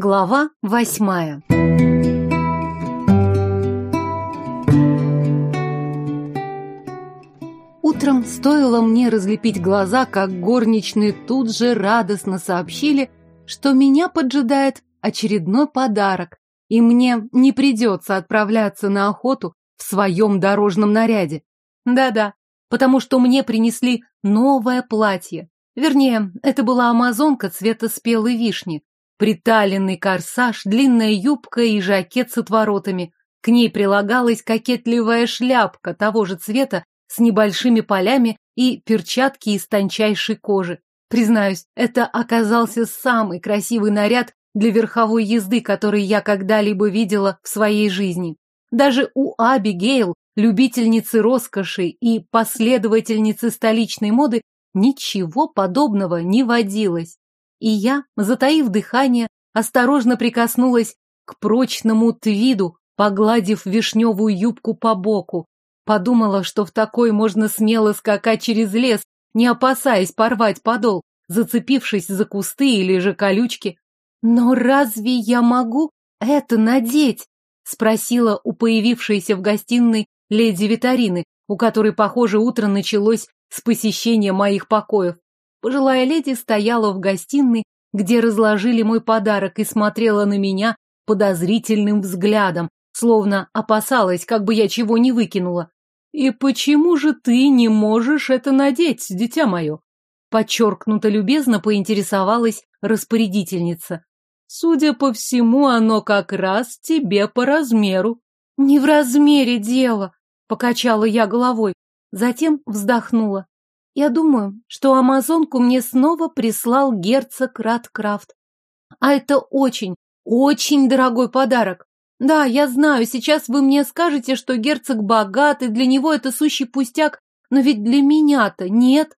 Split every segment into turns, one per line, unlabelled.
Глава восьмая Утром стоило мне разлепить глаза, как горничные тут же радостно сообщили, что меня поджидает очередной подарок, и мне не придется отправляться на охоту в своем дорожном наряде. Да-да, потому что мне принесли новое платье. Вернее, это была амазонка цвета спелой вишни. Приталенный корсаж, длинная юбка и жакет с отворотами. К ней прилагалась кокетливая шляпка того же цвета с небольшими полями и перчатки из тончайшей кожи. Признаюсь, это оказался самый красивый наряд для верховой езды, который я когда-либо видела в своей жизни. Даже у Абигейл, любительницы роскоши и последовательницы столичной моды, ничего подобного не водилось. И я, затаив дыхание, осторожно прикоснулась к прочному твиду, погладив вишневую юбку по боку. Подумала, что в такой можно смело скакать через лес, не опасаясь порвать подол, зацепившись за кусты или же колючки. Но разве я могу это надеть? Спросила у появившейся в гостиной леди Витарины, у которой, похоже, утро началось с посещения моих покоев. Пожилая леди стояла в гостиной, где разложили мой подарок и смотрела на меня подозрительным взглядом, словно опасалась, как бы я чего не выкинула. «И почему же ты не можешь это надеть, дитя мое?» Подчеркнуто любезно поинтересовалась распорядительница. «Судя по всему, оно как раз тебе по размеру». «Не в размере дело», — покачала я головой, затем вздохнула. Я думаю, что амазонку мне снова прислал герцог Радкрафт. А это очень, очень дорогой подарок. Да, я знаю, сейчас вы мне скажете, что герцог богат, и для него это сущий пустяк, но ведь для меня-то нет.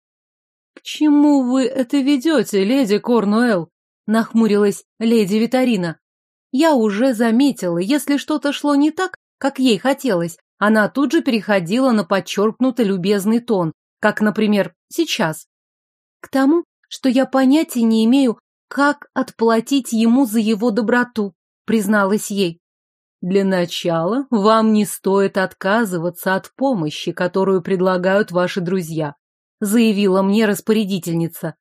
К чему вы это ведете, леди Корнуэлл? Нахмурилась леди Витарина. Я уже заметила, если что-то шло не так, как ей хотелось, она тут же переходила на подчеркнуто любезный тон, как, например, сейчас. К тому, что я понятия не имею, как отплатить ему за его доброту, призналась ей. Для начала вам не стоит отказываться от помощи, которую предлагают ваши друзья, заявила мне распорядительница.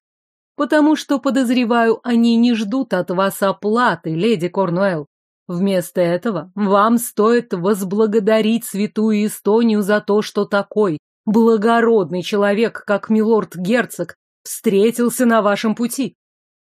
Потому что, подозреваю, они не ждут от вас оплаты, леди Корнуэлл. Вместо этого вам стоит возблагодарить святую Эстонию за то, что такой благородный человек, как милорд-герцог, встретился на вашем пути.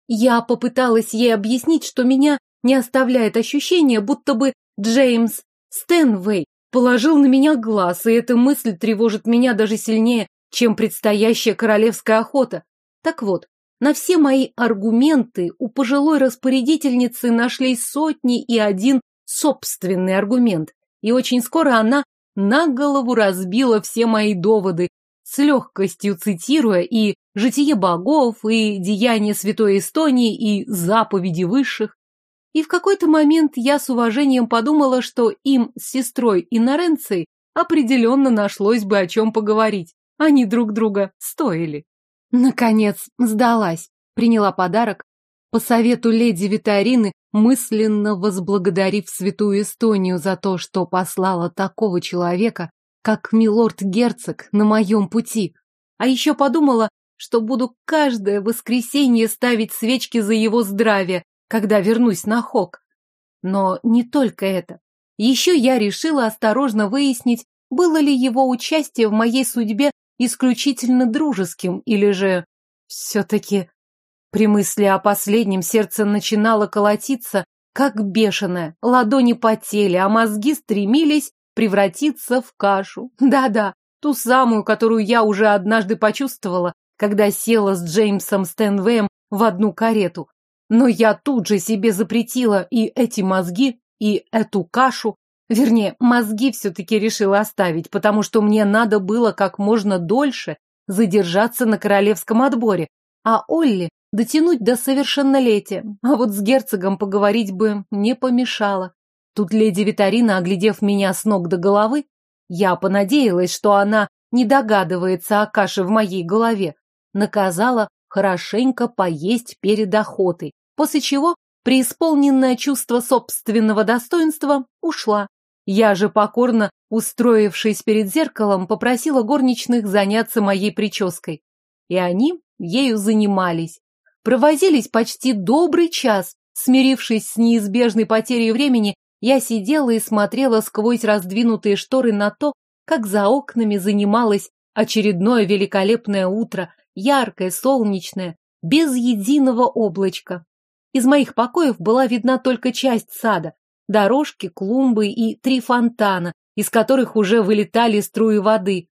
Я попыталась ей объяснить, что меня не оставляет ощущение, будто бы Джеймс Стэнвей положил на меня глаз, и эта мысль тревожит меня даже сильнее, чем предстоящая королевская охота. Так вот, на все мои аргументы у пожилой распорядительницы нашлись сотни и один собственный аргумент, и очень скоро она на голову разбила все мои доводы, с легкостью цитируя и «Житие богов», и «Деяния святой Эстонии», и «Заповеди высших». И в какой-то момент я с уважением подумала, что им с сестрой Иноренцией определенно нашлось бы о чем поговорить. Они друг друга стоили. Наконец, сдалась, приняла подарок, по совету леди Витарины, мысленно возблагодарив святую Эстонию за то, что послала такого человека, как милорд-герцог, на моем пути. А еще подумала, что буду каждое воскресенье ставить свечки за его здравие, когда вернусь на Хок. Но не только это. Еще я решила осторожно выяснить, было ли его участие в моей судьбе исключительно дружеским, или же все-таки при мысли о последнем сердце начинало колотиться, как бешеное. Ладони потели, а мозги стремились превратиться в кашу. Да-да, ту самую, которую я уже однажды почувствовала, когда села с Джеймсом Стэнвеем в одну карету. Но я тут же себе запретила и эти мозги, и эту кашу. Вернее, мозги все-таки решила оставить, потому что мне надо было как можно дольше задержаться на королевском отборе, а Олли дотянуть до совершеннолетия, а вот с герцогом поговорить бы не помешало. Тут леди Витарина, оглядев меня с ног до головы, я понадеялась, что она не догадывается о каше в моей голове, наказала хорошенько поесть перед охотой, после чего преисполненное чувство собственного достоинства, ушла. Я же покорно, устроившись перед зеркалом, попросила горничных заняться моей прической. И они ею занимались. Провозились почти добрый час. Смирившись с неизбежной потерей времени, я сидела и смотрела сквозь раздвинутые шторы на то, как за окнами занималось очередное великолепное утро, яркое, солнечное, без единого облачка. Из моих покоев была видна только часть сада, дорожки, клумбы и три фонтана, из которых уже вылетали струи воды.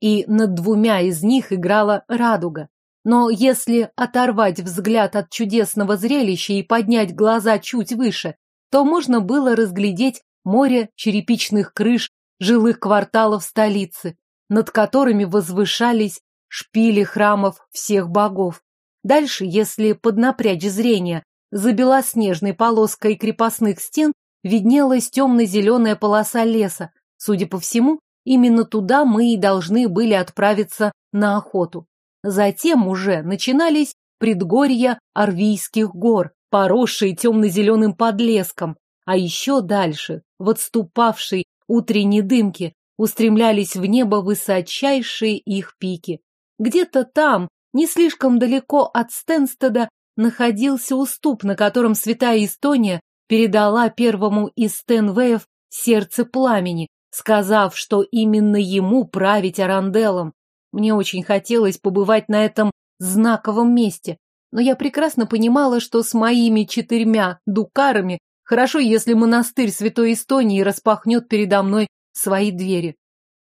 И над двумя из них играла радуга. Но если оторвать взгляд от чудесного зрелища и поднять глаза чуть выше, то можно было разглядеть море черепичных крыш жилых кварталов столицы, над которыми возвышались шпили храмов всех богов. Дальше, если поднапрячь зрение, за белоснежной полоской крепостных стен виднелась темно-зеленая полоса леса. Судя по всему, именно туда мы и должны были отправиться на охоту. Затем уже начинались предгорья Арвийских гор, поросшие темно-зеленым подлеском, а еще дальше, в отступавшей утренней дымке, устремлялись в небо высочайшие их пики. Где-то там, не слишком далеко от Стенстеда, находился уступ, на котором святая Эстония передала первому из Стенвеев сердце пламени, сказав, что именно ему править Аранделом. Мне очень хотелось побывать на этом знаковом месте, но я прекрасно понимала, что с моими четырьмя дукарами хорошо, если монастырь Святой Эстонии распахнет передо мной свои двери.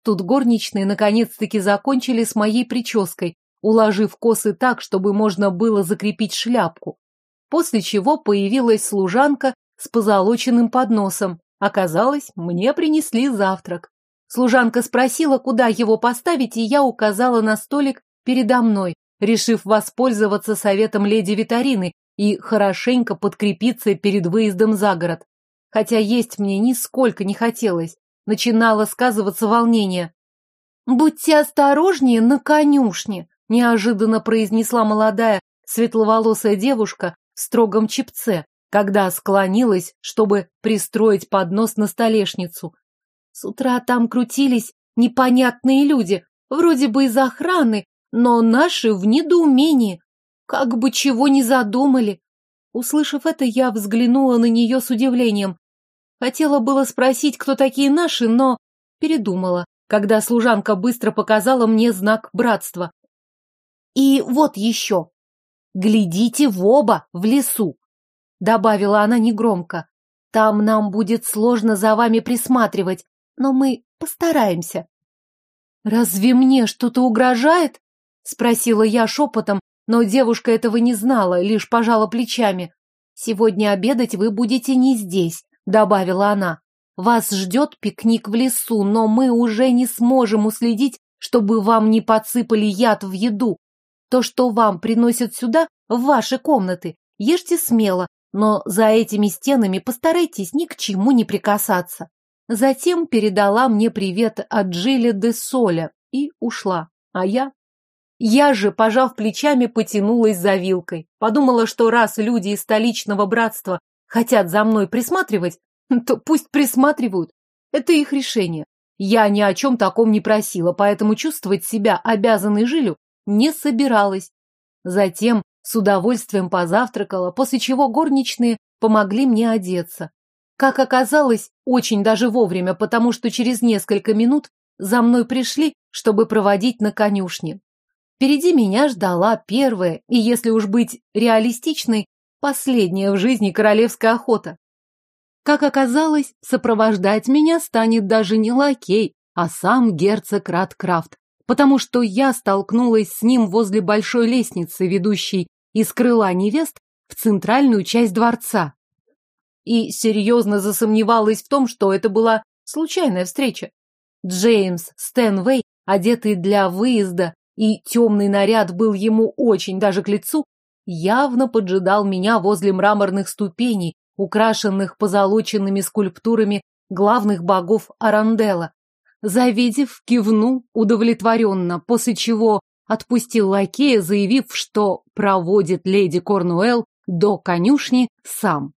Тут горничные наконец-таки закончили с моей прической, уложив косы так, чтобы можно было закрепить шляпку. После чего появилась служанка с позолоченным подносом. Оказалось, мне принесли завтрак. Служанка спросила, куда его поставить, и я указала на столик передо мной, решив воспользоваться советом леди Витарины и хорошенько подкрепиться перед выездом за город. Хотя есть мне нисколько не хотелось. Начинало сказываться волнение. «Будьте осторожнее на конюшне», неожиданно произнесла молодая светловолосая девушка в строгом чепце, когда склонилась, чтобы пристроить поднос на столешницу. С утра там крутились непонятные люди, вроде бы из охраны, но наши в недоумении, как бы чего не задумали. Услышав это, я взглянула на нее с удивлением. Хотела было спросить, кто такие наши, но передумала, когда служанка быстро показала мне знак братства. И вот еще. Глядите в оба, в лесу, добавила она негромко. Там нам будет сложно за вами присматривать, но мы постараемся. Разве мне что-то угрожает? Спросила я шепотом, но девушка этого не знала, лишь пожала плечами. Сегодня обедать вы будете не здесь, добавила она. Вас ждет пикник в лесу, но мы уже не сможем уследить, чтобы вам не подсыпали яд в еду, то, что вам приносят сюда, в ваши комнаты, ешьте смело, но за этими стенами постарайтесь ни к чему не прикасаться. Затем передала мне привет от Джилли де Соля и ушла. А я? Я же, пожав плечами, потянулась за вилкой. Подумала, что раз люди из столичного братства хотят за мной присматривать, то пусть присматривают. Это их решение. Я ни о чем таком не просила, поэтому чувствовать себя обязанной Жилю не собиралась. Затем с удовольствием позавтракала, после чего горничные помогли мне одеться. Как оказалось, очень даже вовремя, потому что через несколько минут за мной пришли, чтобы проводить на конюшне. Впереди меня ждала первая, и если уж быть реалистичной, последняя в жизни королевская охота. Как оказалось, сопровождать меня станет даже не лакей, а сам герцог Радкрафт, потому что я столкнулась с ним возле большой лестницы, ведущей из крыла невест в центральную часть дворца. И серьезно засомневалась в том, что это была случайная встреча. Джеймс Стэнвей, одетый для выезда, и темный наряд был ему очень даже к лицу, явно поджидал меня возле мраморных ступеней, украшенных позолоченными скульптурами главных богов Арандела, Завидев, кивнул удовлетворенно, после чего отпустил лакея, заявив, что проводит леди Корнуэлл до конюшни сам.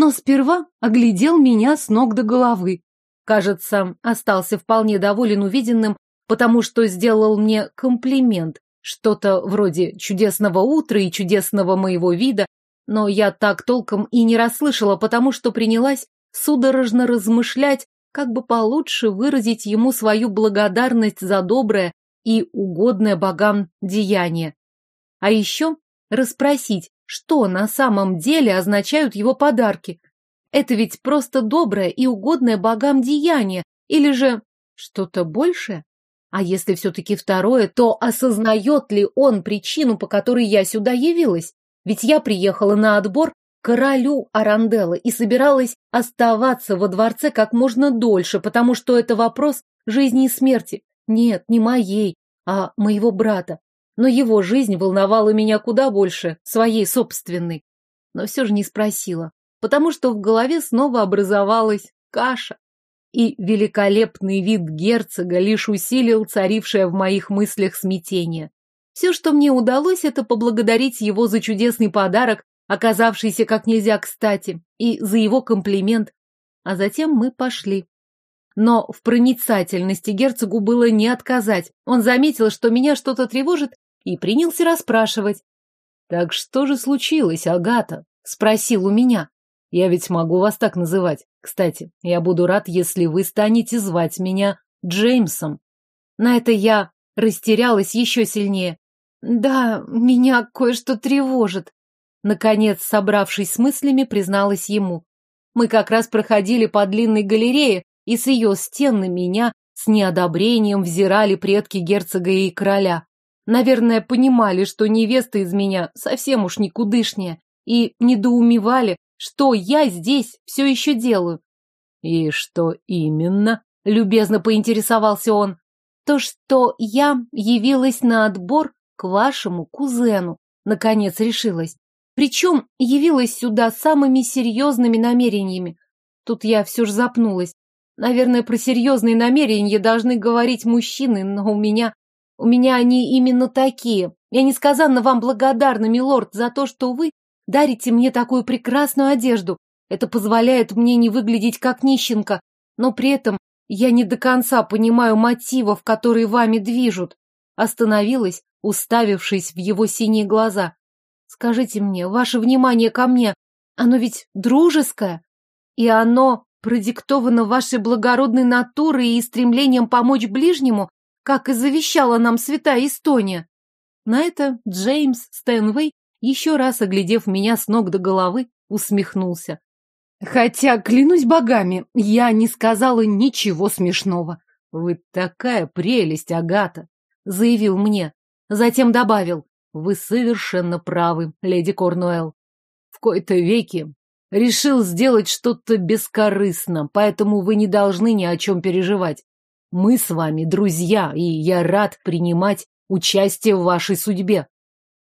Но сперва оглядел меня с ног до головы. Кажется, остался вполне доволен увиденным, потому что сделал мне комплимент, что-то вроде чудесного утра и чудесного моего вида, но я так толком и не расслышала, потому что принялась судорожно размышлять, как бы получше выразить ему свою благодарность за доброе и угодное богам деяние. А еще расспросить, что на самом деле означают его подарки. Это ведь просто доброе и угодное богам деяние, или же что-то большее? А если все-таки второе, то осознает ли он причину, по которой я сюда явилась? Ведь я приехала на отбор королю Аранделла и собиралась оставаться во дворце как можно дольше, потому что это вопрос жизни и смерти. Нет, не моей, а моего брата. Но его жизнь волновала меня куда больше, своей собственной. Но все же не спросила, потому что в голове снова образовалась каша и великолепный вид герцога лишь усилил царившее в моих мыслях смятение. Все, что мне удалось, это поблагодарить его за чудесный подарок, оказавшийся как нельзя кстати, и за его комплимент. А затем мы пошли. Но в проницательности герцогу было не отказать. Он заметил, что меня что-то тревожит, и принялся расспрашивать. «Так что же случилось, Агата?» — спросил у меня. «Я ведь могу вас так называть. Кстати, я буду рад, если вы станете звать меня Джеймсом. На это я растерялась еще сильнее. Да, меня кое-что тревожит. Наконец, собравшись с мыслями, призналась ему. Мы как раз проходили по длинной галерее, и с ее стен на меня с неодобрением взирали предки герцога и короля. Наверное, понимали, что невеста из меня совсем уж никудышняя, и недоумевали, что я здесь все еще делаю? И что именно? Любезно поинтересовался он. То, что я явилась на отбор к вашему кузену. Наконец решилась. Причем явилась сюда самыми серьезными намерениями. Тут я все же запнулась. Наверное, про серьезные намерения должны говорить мужчины, но у меня... У меня они именно такие. Я несказанно вам благодарна, милорд, за то, что вы дарите мне такую прекрасную одежду. Это позволяет мне не выглядеть как нищенка, но при этом я не до конца понимаю мотивов, которые вами движут. Остановилась, уставившись в его синие глаза. Скажите мне, ваше внимание ко мне, оно ведь дружеское? И оно продиктовано вашей благородной натурой и стремлением помочь ближнему, как и завещала нам святая Эстония. На это Джеймс Стэнвей еще раз оглядев меня с ног до головы, усмехнулся. Хотя, клянусь богами, я не сказала ничего смешного. Вы такая прелесть, Агата, заявил мне. Затем добавил, вы совершенно правы, леди Корнуэлл. В кои-то веки решил сделать что-то бескорыстно, поэтому вы не должны ни о чем переживать. Мы с вами друзья, и я рад принимать участие в вашей судьбе.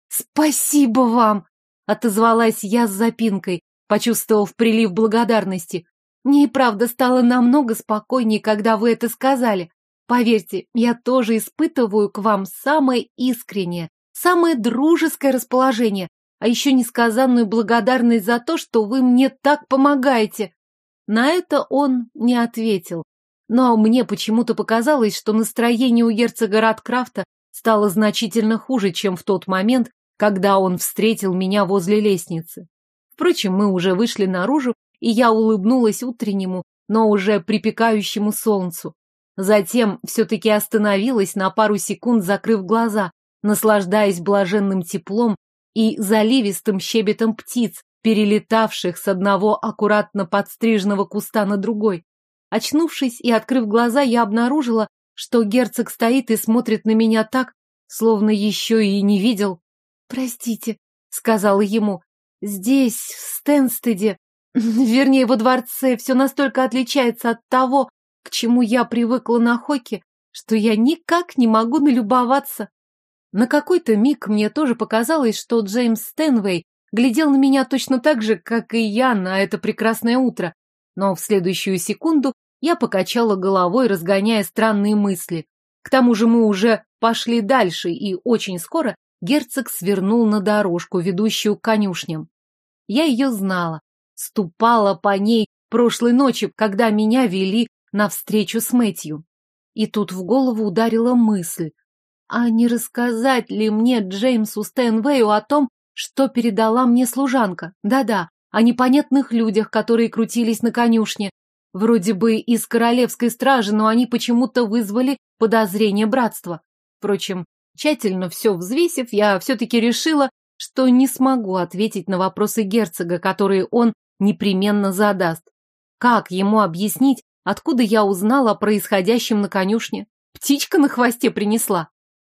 «Спасибо вам!» — отозвалась я с запинкой, почувствовав прилив благодарности. «Мне и правда стало намного спокойнее, когда вы это сказали. Поверьте, я тоже испытываю к вам самое искреннее, самое дружеское расположение, а еще несказанную благодарность за то, что вы мне так помогаете». На это он не ответил. Но мне почему-то показалось, что настроение у герцога Радкрафта стало значительно хуже, чем в тот момент, когда он встретил меня возле лестницы. Впрочем, мы уже вышли наружу, и я улыбнулась утреннему, но уже припекающему солнцу. Затем все-таки остановилась на пару секунд, закрыв глаза, наслаждаясь блаженным теплом и заливистым щебетом птиц, перелетавших с одного аккуратно подстриженного куста на другой. Очнувшись и открыв глаза, я обнаружила, что герцог стоит и смотрит на меня так, словно еще и не видел. «Простите», — сказала ему, — «здесь, в Стэнстеде, вернее, во дворце, все настолько отличается от того, к чему я привыкла на Хоке, что я никак не могу налюбоваться». На какой-то миг мне тоже показалось, что Джеймс Стэнвей глядел на меня точно так же, как и я на это прекрасное утро, но в следующую секунду я покачала головой, разгоняя странные мысли. К тому же мы уже пошли дальше, и очень скоро герцог свернул на дорожку, ведущую к конюшням. Я ее знала. Ступала по ней прошлой ночью, когда меня вели на встречу с Мэтью. И тут в голову ударила мысль. А не рассказать ли мне Джеймсу Стэнвею о том, что передала мне служанка? Да-да, о непонятных людях, которые крутились на конюшне. Вроде бы из королевской стражи, но они почему-то вызвали подозрение братства. Впрочем, тщательно все взвесив, я все-таки решила, что не смогу ответить на вопросы герцога, которые он непременно задаст. Как ему объяснить, откуда я узнала о происходящем на конюшне? Птичка на хвосте принесла.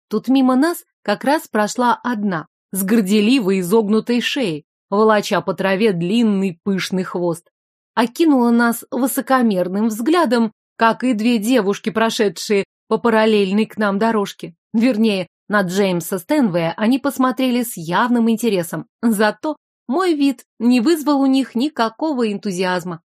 Тут мимо нас как раз прошла одна, с горделивой изогнутой шеей, волоча по траве длинный пышный хвост. Окинула нас высокомерным взглядом, как и две девушки, прошедшие по параллельной к нам дорожке. Вернее, на Джеймса Стэнвея они посмотрели с явным интересом. Зато мой вид не вызвал у них никакого энтузиазма.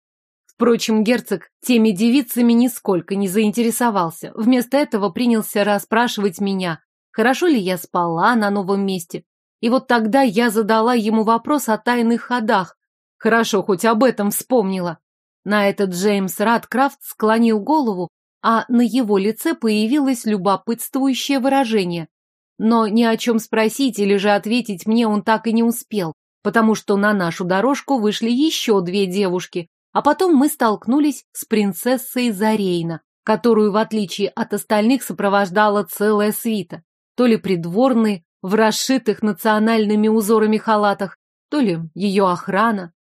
Впрочем, герцог теми девицами нисколько не заинтересовался. Вместо этого принялся расспрашивать меня, хорошо ли я спала на новом месте, и вот тогда я задала ему вопрос о тайных ходах. Хорошо, хоть об этом вспомнила. На этот Джеймс Радкрафт склонил голову, а на его лице появилось любопытствующее выражение. Но ни о чем спросить или же ответить мне он так и не успел, потому что на нашу дорожку вышли еще две девушки, а потом мы столкнулись с принцессой Зарейна, которую, в отличие от остальных, сопровождала целая свита. То ли придворные, в расшитых национальными узорами халатах, то ли ее охрана.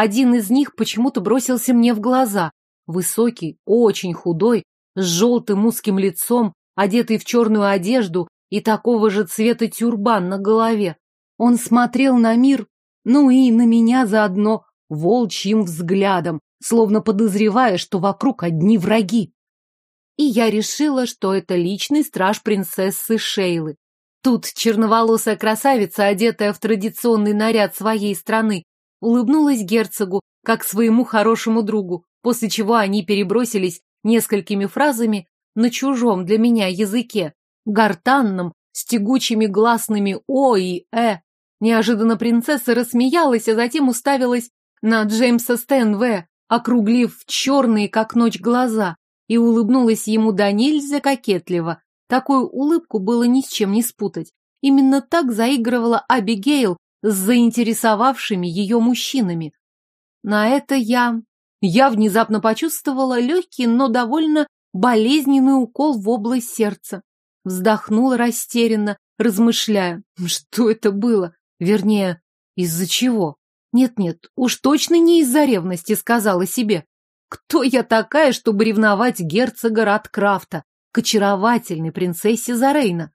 Один из них почему-то бросился мне в глаза. Высокий, очень худой, с желтым узким лицом, одетый в черную одежду и такого же цвета тюрбан на голове. Он смотрел на мир, ну и на меня заодно, волчьим взглядом, словно подозревая, что вокруг одни враги. И я решила, что это личный страж принцессы Шейлы. Тут черноволосая красавица, одетая в традиционный наряд своей страны, улыбнулась герцогу, как своему хорошему другу, после чего они перебросились несколькими фразами на чужом для меня языке, гортанном, с тягучими гласными «о» и «э». Неожиданно принцесса рассмеялась, а затем уставилась на Джеймса Стэнве, округлив черные, как ночь, глаза, и улыбнулась ему до нельзя кокетливо, Такую улыбку было ни с чем не спутать. Именно так заигрывала Абигейл с заинтересовавшими ее мужчинами. На это я... Я внезапно почувствовала легкий, но довольно болезненный укол в область сердца. Вздохнула растерянно, размышляя, что это было. Вернее, из-за чего? Нет-нет, уж точно не из-за ревности, сказала себе. Кто я такая, чтобы ревновать герцога Радкрафта? к очаровательной принцессе Зарейна.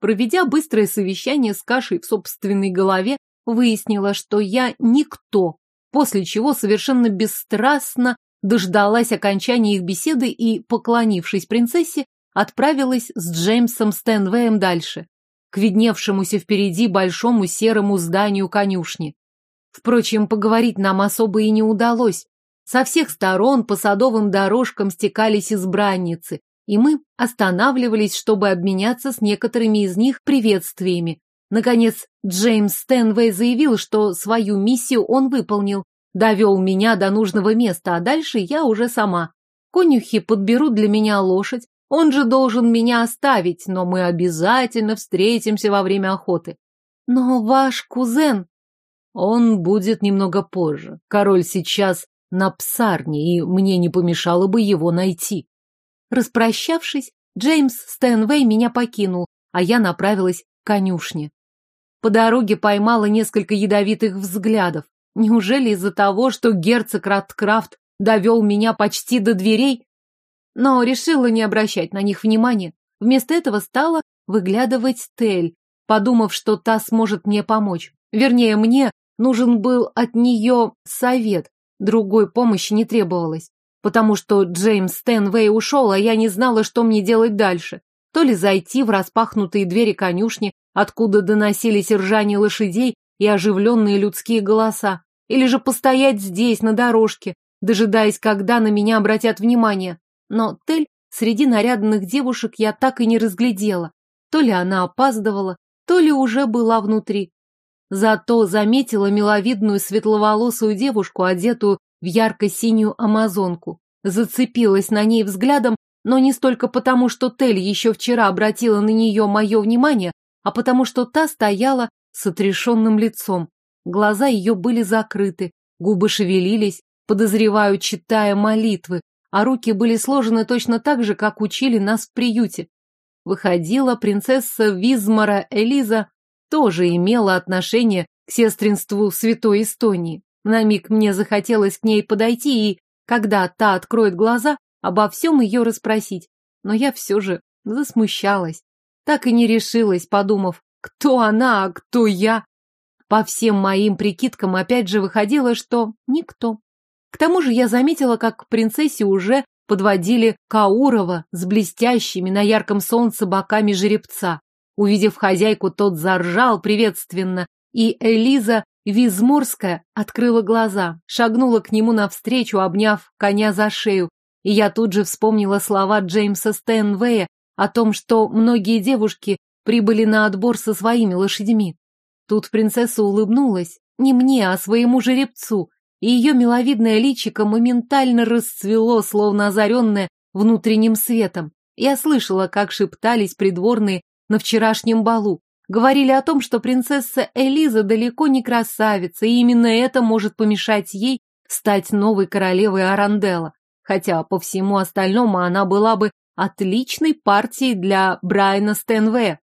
Проведя быстрое совещание с кашей в собственной голове, выяснила, что я никто, после чего совершенно бесстрастно дождалась окончания их беседы и, поклонившись принцессе, отправилась с Джеймсом Стэнвеем дальше, к видневшемуся впереди большому серому зданию конюшни. Впрочем, поговорить нам особо и не удалось. Со всех сторон по садовым дорожкам стекались избранницы, и мы останавливались, чтобы обменяться с некоторыми из них приветствиями. Наконец, Джеймс Стэнвей заявил, что свою миссию он выполнил, довел меня до нужного места, а дальше я уже сама. Конюхи подберут для меня лошадь, он же должен меня оставить, но мы обязательно встретимся во время охоты. Но ваш кузен... Он будет немного позже. Король сейчас на псарне, и мне не помешало бы его найти. Распрощавшись, Джеймс Стэнвей меня покинул, а я направилась к конюшне. По дороге поймала несколько ядовитых взглядов. Неужели из-за того, что герцог Раткрафт довел меня почти до дверей? Но решила не обращать на них внимания. Вместо этого стала выглядывать Тель, подумав, что та сможет мне помочь. Вернее, мне нужен был от нее совет, другой помощи не требовалось потому что Джеймс Стэнвей ушел, а я не знала, что мне делать дальше. То ли зайти в распахнутые двери конюшни, откуда доносились ржание лошадей и оживленные людские голоса, или же постоять здесь, на дорожке, дожидаясь, когда на меня обратят внимание. Но Тель среди нарядных девушек я так и не разглядела. То ли она опаздывала, то ли уже была внутри. зато заметила миловидную светловолосую девушку, одетую в ярко-синюю амазонку. Зацепилась на ней взглядом, но не столько потому, что Тель еще вчера обратила на нее мое внимание, а потому что та стояла с отрешенным лицом. Глаза ее были закрыты, губы шевелились, подозреваю, читая молитвы, а руки были сложены точно так же, как учили нас в приюте. Выходила принцесса Визмара Элиза тоже имела отношение к сестринству Святой Эстонии. На миг мне захотелось к ней подойти и, когда та откроет глаза, обо всем ее расспросить. Но я все же засмущалась. Так и не решилась, подумав, кто она, а кто я. По всем моим прикидкам опять же выходило, что никто. К тому же я заметила, как к принцессе уже подводили Каурова с блестящими на ярком солнце боками жеребца. Увидев хозяйку, тот заржал приветственно, и Элиза Визморская открыла глаза, шагнула к нему навстречу, обняв коня за шею, и я тут же вспомнила слова Джеймса Стэнвея о том, что многие девушки прибыли на отбор со своими лошадьми. Тут принцесса улыбнулась, не мне, а своему жеребцу, и ее миловидное личико моментально расцвело, словно озаренное внутренним светом. Я слышала, как шептались придворные на вчерашнем балу. Говорили о том, что принцесса Элиза далеко не красавица, и именно это может помешать ей стать новой королевой Аранделла. Хотя по всему остальному она была бы отличной партией для Брайана Стэнве.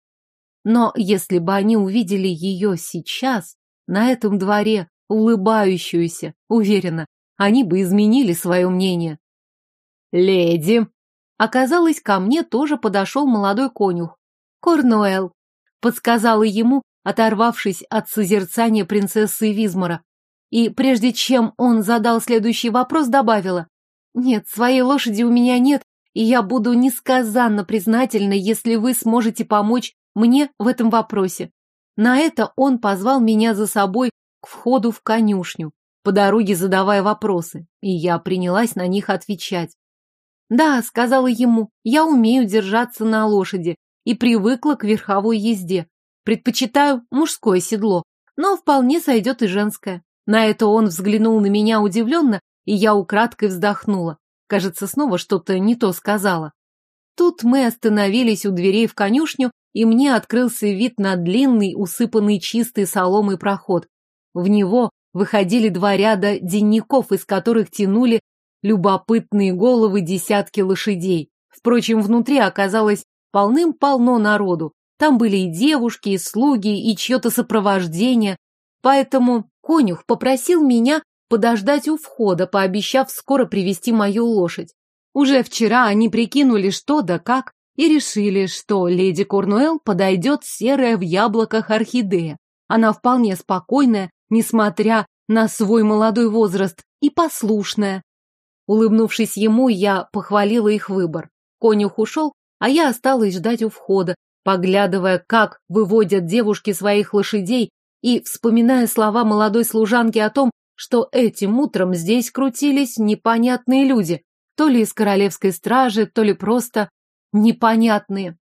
Но если бы они увидели ее сейчас, на этом дворе, улыбающуюся, уверена, они бы изменили свое мнение. «Леди!» Оказалось, ко мне тоже подошел молодой конюх. «Корнуэлл», — подсказала ему, оторвавшись от созерцания принцессы Визмара. И прежде чем он задал следующий вопрос, добавила. «Нет, своей лошади у меня нет, и я буду несказанно признательна, если вы сможете помочь мне в этом вопросе». На это он позвал меня за собой к входу в конюшню, по дороге задавая вопросы, и я принялась на них отвечать. «Да», — сказала ему, — «я умею держаться на лошади, и привыкла к верховой езде. Предпочитаю мужское седло, но вполне сойдет и женское. На это он взглянул на меня удивленно, и я украдкой вздохнула. Кажется, снова что-то не то сказала. Тут мы остановились у дверей в конюшню, и мне открылся вид на длинный, усыпанный чистой соломой проход. В него выходили два ряда денников, из которых тянули любопытные головы десятки лошадей. Впрочем, внутри оказалось полным-полно народу. Там были и девушки, и слуги, и чье-то сопровождение. Поэтому конюх попросил меня подождать у входа, пообещав скоро привести мою лошадь. Уже вчера они прикинули, что да как, и решили, что леди Корнуэлл подойдет серая в яблоках орхидея. Она вполне спокойная, несмотря на свой молодой возраст, и послушная. Улыбнувшись ему, я похвалила их выбор. Конюх ушел, а я осталась ждать у входа, поглядывая, как выводят девушки своих лошадей и вспоминая слова молодой служанки о том, что этим утром здесь крутились непонятные люди, то ли из королевской стражи, то ли просто непонятные.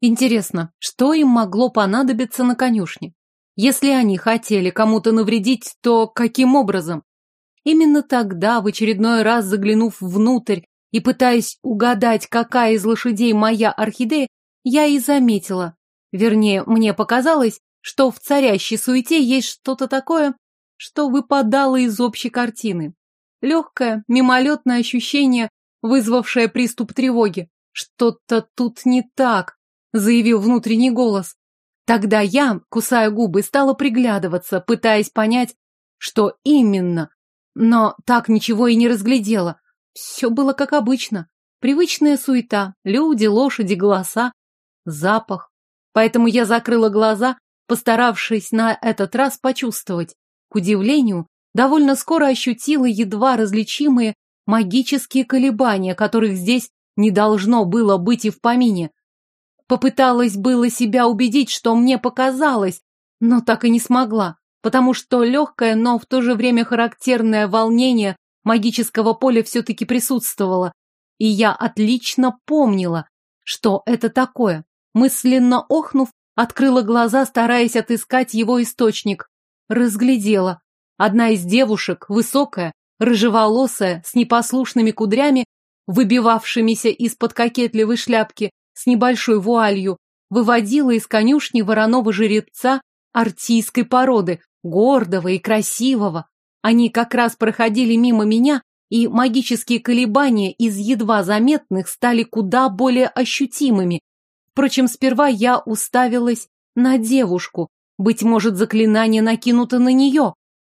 Интересно, что им могло понадобиться на конюшне? Если они хотели кому-то навредить, то каким образом? Именно тогда, в очередной раз заглянув внутрь и пытаясь угадать, какая из лошадей моя орхидея, я и заметила. Вернее, мне показалось, что в царящей суете есть что-то такое, что выпадало из общей картины. Легкое, мимолетное ощущение, вызвавшее приступ тревоги. Что-то тут не так, заявил внутренний голос. Тогда я, кусая губы, стала приглядываться, пытаясь понять, что именно, но так ничего и не разглядела. Все было как обычно. Привычная суета, люди, лошади, голоса, запах. Поэтому я закрыла глаза, постаравшись на этот раз почувствовать. Удивлению, довольно скоро ощутила едва различимые магические колебания, которых здесь не должно было быть и в помине. Попыталась было себя убедить, что мне показалось, но так и не смогла, потому что легкое, но в то же время характерное волнение магического поля все-таки присутствовало, и я отлично помнила, что это такое. Мысленно охнув, Открыла глаза, стараясь отыскать его источник. Разглядела. Одна из девушек, высокая, рыжеволосая, с непослушными кудрями, выбивавшимися из-под кокетливой шляпки, с небольшой вуалью, выводила из конюшни вороного жеребца артийской породы, гордого и красивого. Они как раз проходили мимо меня, и магические колебания из едва заметных стали куда более ощутимыми. Впрочем, сперва я уставилась на девушку. Быть может, заклинание накинуто на нее.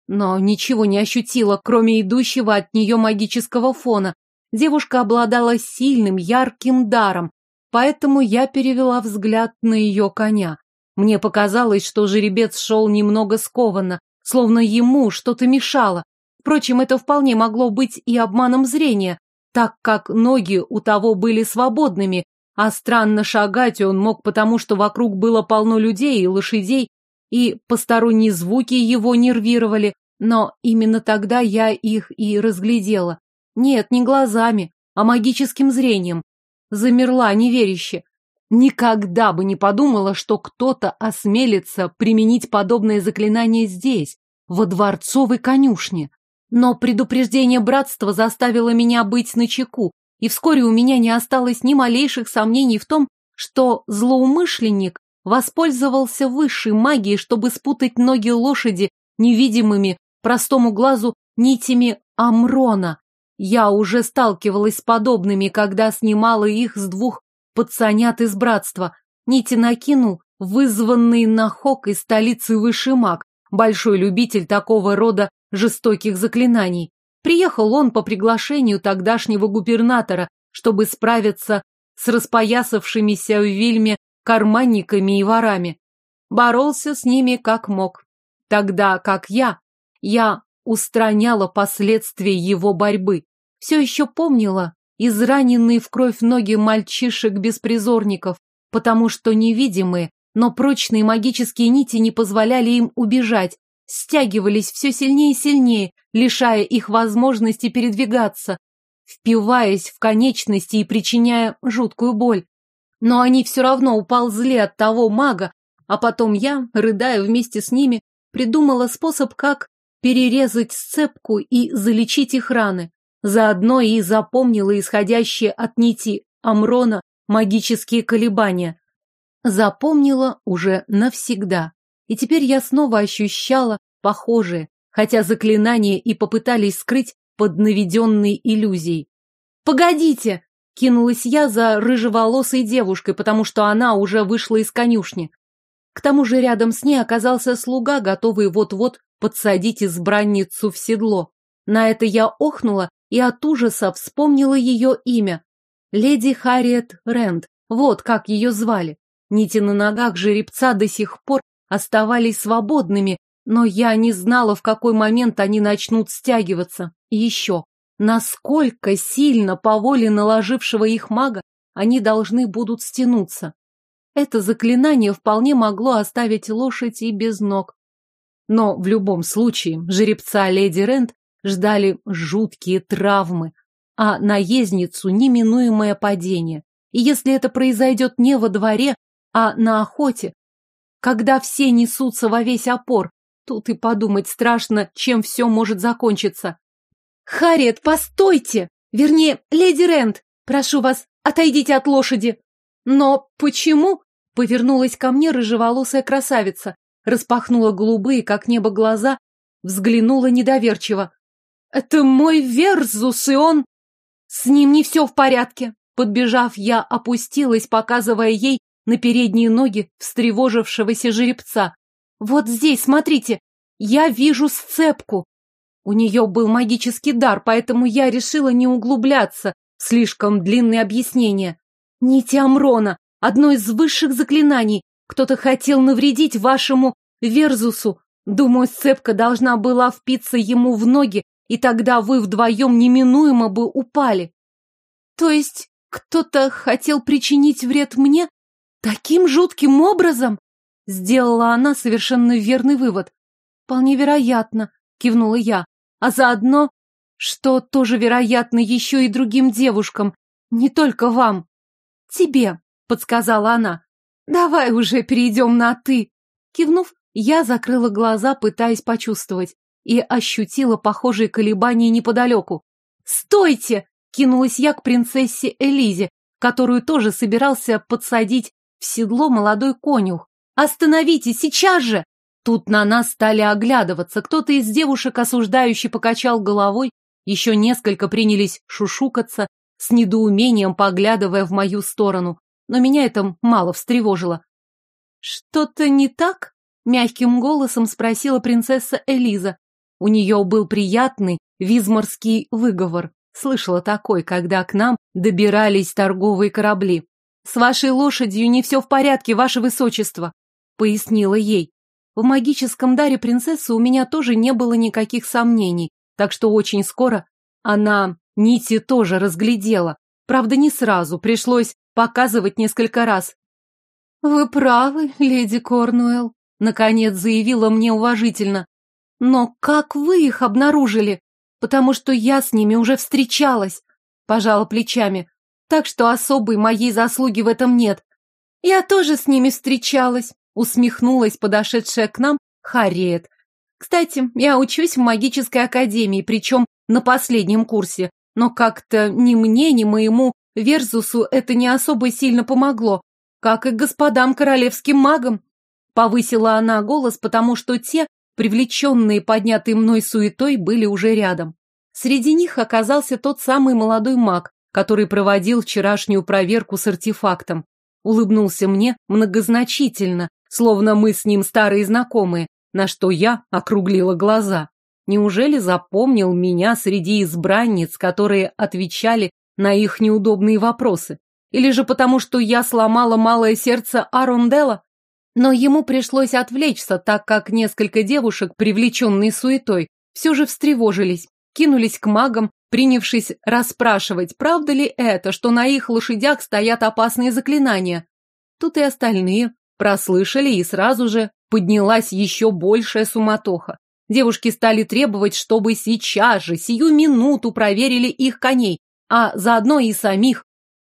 Но ничего не ощутила, кроме идущего от нее магического фона. Девушка обладала сильным, ярким даром, поэтому я перевела взгляд на ее коня. Мне показалось, что жеребец шел немного скованно, словно ему что-то мешало. Впрочем, это вполне могло быть и обманом зрения, так как ноги у того были свободными, а странно шагать он мог потому, что вокруг было полно людей и лошадей, и посторонние звуки его нервировали, но именно тогда я их и разглядела. Нет, не глазами, а магическим зрением. Замерла неверяще. Никогда бы не подумала, что кто-то осмелится применить подобное заклинание здесь, во дворцовой конюшне. Но предупреждение братства заставило меня быть начеку, и вскоре у меня не осталось ни малейших сомнений в том, что злоумышленник воспользовался высшей магией, чтобы спутать ноги лошади невидимыми простому глазу нитями Амрона. Я уже сталкивалась с подобными, когда снимала их с двух пацанят из братства. Нити накинул вызванный нахок из столицы высший маг, большой любитель такого рода жестоких заклинаний. Приехал он по приглашению тогдашнего губернатора, чтобы справиться с распоясавшимися в Вильме карманниками и ворами. Боролся с ними как мог. Тогда как я, я устраняла последствия его борьбы. Все еще помнила израненные в кровь ноги мальчишек-беспризорников, потому что невидимые, но прочные магические нити не позволяли им убежать, стягивались все сильнее и сильнее, лишая их возможности передвигаться, впиваясь в конечности и причиняя жуткую боль. Но они все равно уползли от того мага, а потом я, рыдая вместе с ними, придумала способ, как перерезать сцепку и залечить их раны. Заодно и запомнила исходящие от нити Амрона магические колебания. Запомнила уже навсегда. И теперь я снова ощущала похожее, хотя заклинания и попытались скрыть под наведенной иллюзией. «Погодите!» — кинулась я за рыжеволосой девушкой, потому что она уже вышла из конюшни. К тому же рядом с ней оказался слуга, готовый вот-вот подсадить избранницу в седло. На это я охнула и от ужаса вспомнила ее имя. Леди Харриет Рэнд, вот как ее звали. Нити на ногах жеребца до сих пор оставались свободными, но я не знала, в какой момент они начнут стягиваться. И еще, насколько сильно по воле наложившего их мага они должны будут стянуться. Это заклинание вполне могло оставить лошадь и без ног. Но в любом случае жеребца леди Рент ждали жуткие травмы, а наездницу неминуемое падение. И если это произойдет не во дворе, а на охоте, когда все несутся во весь опор, тут и подумать страшно, чем все может закончиться. «Харриет, постойте! Вернее, леди Рент, прошу вас, отойдите от лошади!» «Но почему?» — повернулась ко мне рыжеволосая красавица, распахнула голубые, как небо, глаза, взглянула недоверчиво. Это мой Верзус, и он... С ним не все в порядке. Подбежав, я опустилась, показывая ей на передние ноги встревожившегося жеребца. Вот здесь, смотрите, я вижу сцепку. У нее был магический дар, поэтому я решила не углубляться в слишком длинные объяснения. Нити Амрона, одно из высших заклинаний. Кто-то хотел навредить вашему Верзусу. Думаю, сцепка должна была впиться ему в ноги, и тогда вы вдвоем неминуемо бы упали. То есть кто-то хотел причинить вред мне таким жутким образом? Сделала она совершенно верный вывод. Вполне вероятно, кивнула я, а заодно, что тоже вероятно еще и другим девушкам, не только вам. Тебе, подсказала она. Давай уже перейдем на «ты». Кивнув, я закрыла глаза, пытаясь почувствовать, и ощутила похожие колебания неподалеку. «Стойте!» — кинулась я к принцессе Элизе, которую тоже собирался подсадить в седло молодой конюх. «Остановитесь, сейчас же!» Тут на нас стали оглядываться. Кто-то из девушек осуждающий покачал головой, еще несколько принялись шушукаться, с недоумением поглядывая в мою сторону. Но меня это мало встревожило. «Что-то не так?» — мягким голосом спросила принцесса Элиза. У нее был приятный визморский выговор. Слышала такой, когда к нам добирались торговые корабли. «С вашей лошадью не все в порядке, ваше высочество», — пояснила ей. В магическом даре принцессы у меня тоже не было никаких сомнений, так что очень скоро она нити тоже разглядела. Правда, не сразу, пришлось показывать несколько раз. «Вы правы, леди Корнуэлл», — наконец заявила мне уважительно. «Но как вы их обнаружили? Потому что я с ними уже встречалась», — пожала плечами. «Так что особой моей заслуги в этом нет. Я тоже с ними встречалась», усмехнулась подошедшая к нам Харриет. Кстати, я учусь в магической академии, причем на последнем курсе, но как-то ни мне, ни моему Верзусу это не особо сильно помогло, как и господам королевским магам. Повысила она голос, потому что те, привлеченные поднятой мной суетой, были уже рядом. Среди них оказался тот самый молодой маг, который проводил вчерашнюю проверку с артефактом. Улыбнулся мне многозначительно, словно мы с ним старые знакомые, на что я округлила глаза. Неужели запомнил меня среди избранниц, которые отвечали на их неудобные вопросы? Или же потому, что я сломала малое сердце Аронделла? Но ему пришлось отвлечься, так как несколько девушек, привлеченные суетой, все же встревожились, кинулись к магам, принявшись расспрашивать, правда ли это, что на их лошадях стоят опасные заклинания. Тут и остальные, Прослышали, и сразу же поднялась еще большая суматоха. Девушки стали требовать, чтобы сейчас же, сию минуту проверили их коней, а заодно и самих.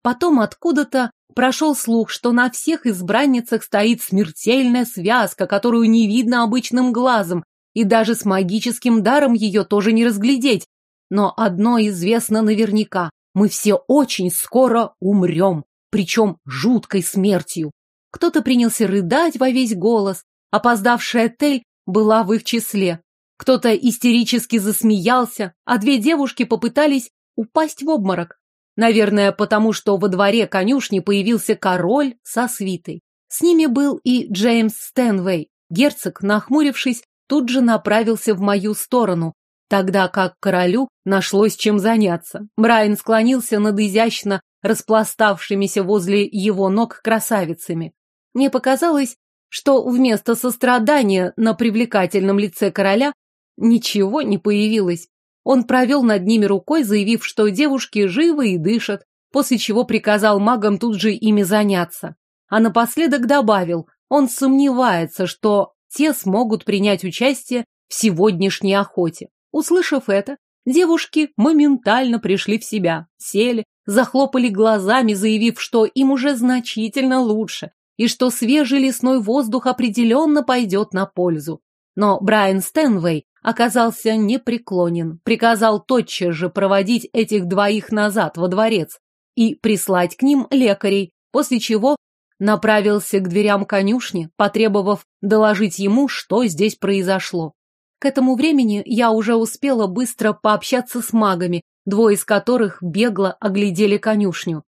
Потом откуда-то прошел слух, что на всех избранницах стоит смертельная связка, которую не видно обычным глазом, и даже с магическим даром ее тоже не разглядеть. Но одно известно наверняка – мы все очень скоро умрем, причем жуткой смертью. Кто-то принялся рыдать во весь голос. Опоздавшая Тель была в их числе. Кто-то истерически засмеялся, а две девушки попытались упасть в обморок. Наверное, потому что во дворе конюшни появился король со свитой. С ними был и Джеймс Стэнвей. Герцог, нахмурившись, тут же направился в мою сторону, тогда как королю нашлось чем заняться. Брайан склонился над изящно распластавшимися возле его ног красавицами. Мне показалось, что вместо сострадания на привлекательном лице короля ничего не появилось. Он провел над ними рукой, заявив, что девушки живы и дышат, после чего приказал магам тут же ими заняться. А напоследок добавил, он сомневается, что те смогут принять участие в сегодняшней охоте. Услышав это, девушки моментально пришли в себя, сели, захлопали глазами, заявив, что им уже значительно лучше, и что свежий лесной воздух определенно пойдет на пользу. Но Брайан Стэнвей оказался непреклонен, приказал тотчас же проводить этих двоих назад во дворец и прислать к ним лекарей, после чего направился к дверям конюшни, потребовав доложить ему, что здесь произошло. К этому времени я уже успела быстро пообщаться с магами, двое из которых бегло оглядели конюшню.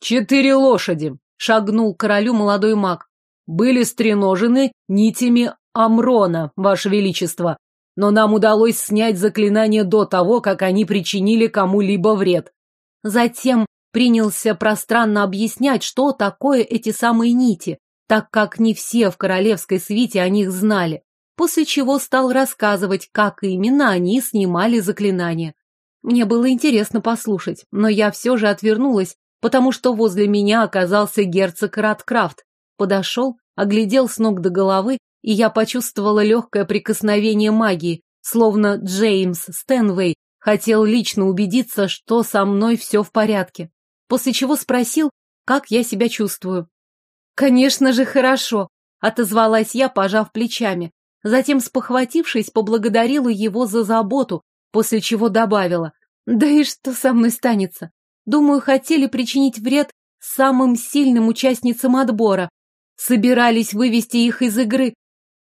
«Четыре лошади!» шагнул королю молодой маг. Были стреножены нитями Амрона, ваше величество, но нам удалось снять заклинание до того, как они причинили кому-либо вред. Затем принялся пространно объяснять, что такое эти самые нити, так как не все в королевской свите о них знали, после чего стал рассказывать, как именно они снимали заклинание. Мне было интересно послушать, но я все же отвернулась, потому что возле меня оказался герцог Радкрафт. Подошел, оглядел с ног до головы, и я почувствовала легкое прикосновение магии, словно Джеймс Стэнвей хотел лично убедиться, что со мной все в порядке. После чего спросил, как я себя чувствую. Конечно же, хорошо, отозвалась я, пожав плечами. Затем, спохватившись, поблагодарила его за заботу, после чего добавила. Да и что со мной станется? Думаю, хотели причинить вред самым сильным участницам отбора. Собирались вывести их из игры,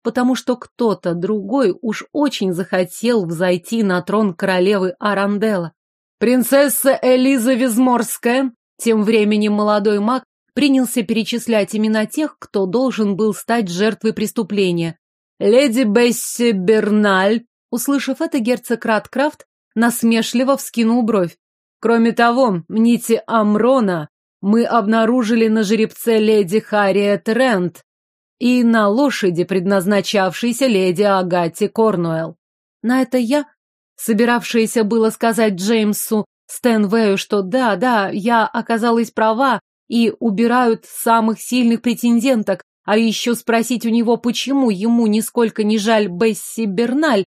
потому что кто-то другой уж очень захотел взойти на трон королевы Аранделла. Принцесса Элиза Визморская, тем временем молодой маг, принялся перечислять имена тех, кто должен был стать жертвой преступления. Леди Бесси Берналь, услышав это, герцог Раткрафт насмешливо вскинул бровь. Кроме того, нити Амрона мы обнаружили на жеребце леди Харриет Рент и на лошади, предназначавшейся леди Агате Корнуэлл. На это я, собиравшаяся было сказать Джеймсу Стэнвею, что да, да, я оказалась права и убирают самых сильных претенденток, а еще спросить у него, почему ему нисколько не жаль Бесси Берналь,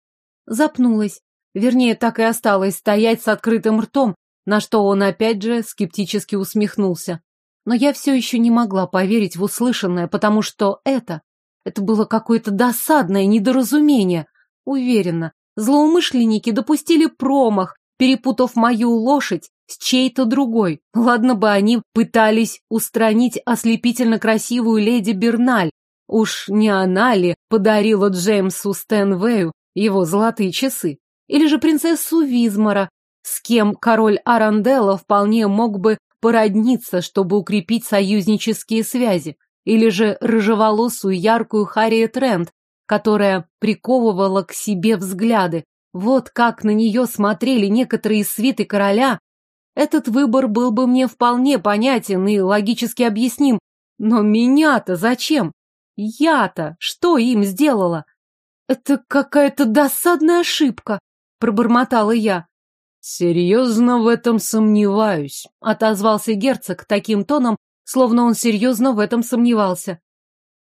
запнулась. Вернее, так и осталось стоять с открытым ртом, на что он опять же скептически усмехнулся. Но я все еще не могла поверить в услышанное, потому что это... Это было какое-то досадное недоразумение. Уверена, злоумышленники допустили промах, перепутав мою лошадь с чьей-то другой. Ладно бы они пытались устранить ослепительно красивую леди Берналь. Уж не она ли подарила Джеймсу Стэнвею его золотые часы? Или же принцессу Визмара, с кем король Аранделла вполне мог бы породниться, чтобы укрепить союзнические связи, или же рыжеволосую яркую Харриет Рент, которая приковывала к себе взгляды. Вот как на нее смотрели некоторые свиты короля. Этот выбор был бы мне вполне понятен и логически объясним. Но меня-то зачем? Я-то что им сделала? Это какая-то досадная ошибка, пробормотала я. «Серьезно в этом сомневаюсь», — отозвался герцог таким тоном, словно он серьезно в этом сомневался.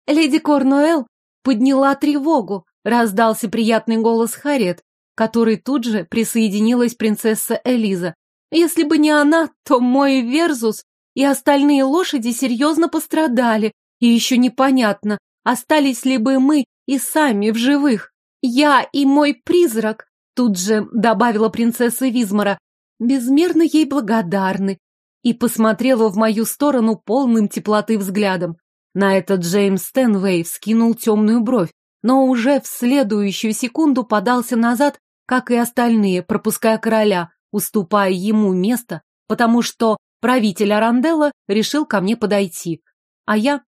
Леди Корнуэлл подняла тревогу, раздался приятный голос Харриет, которой тут же присоединилась принцесса Элиза. Если бы не она, то мой Верзус и остальные лошади серьезно пострадали, и еще непонятно, остались ли бы мы и сами в живых. Я и мой призрак Тут же добавила принцесса Визмара. Безмерно ей благодарны. И посмотрела в мою сторону полным теплоты взглядом. На это Джеймс Стэнвей вскинул темную бровь, но уже в следующую секунду подался назад, как и остальные, пропуская короля, уступая ему место, потому что правитель Аранделла решил ко мне подойти. А я...